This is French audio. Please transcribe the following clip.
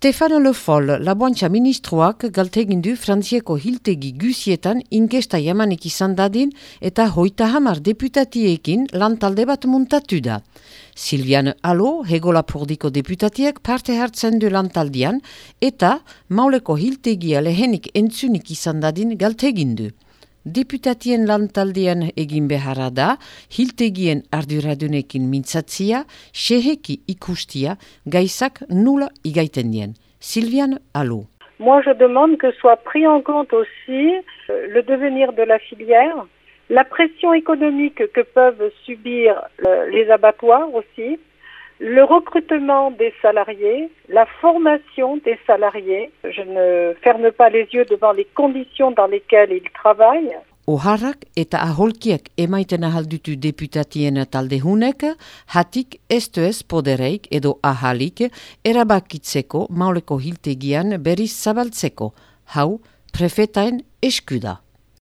Stefano Le Foll, laboantxa ministroak galtegindu Frantzieko hiltegi guzietan inkesta jamanik izan dadin eta hoita hamar deputatiekin lantalde bat muntatu da. Silvian Alo, hego lapordiko deputatiek parte hartzen du lantaldian eta mauleko hiltegia lehenik entzunik izan dadin galtegindu. Deputatien lantaldean egin da, hiltegien arduradunekin mintzatzia, seheki ikustia, gaizak nula igaiten dien. Sylviane Allot. Moi, je demande que soit pris en compte aussi euh, le devenir de la filière, la pression économique que peuvent subir euh, les abattoirs aussi, le recrutement des salariés, la formation des salariés. Je ne ferme pas les yeux devant les conditions dans lesquelles ils travaillent. Oharrak eta aholkiak emaiten ahaldutu deputatien talde hunek, hatik estu ez podereik edo ahalik erabakitzeko mauleko hiltegian berriz zabaltzeko, hau prefetain eskuda.